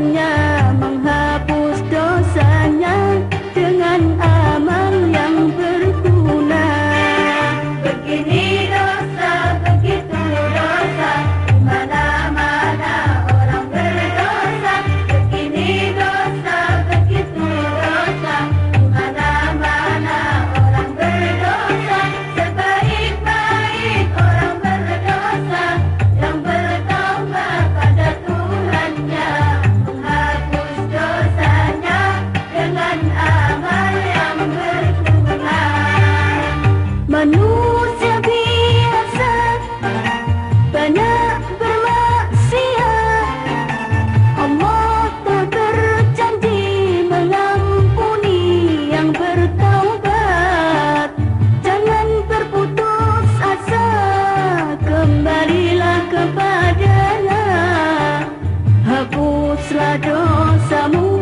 Menghapus dosanya dengan amal yang berguna. Begini Dado Samu.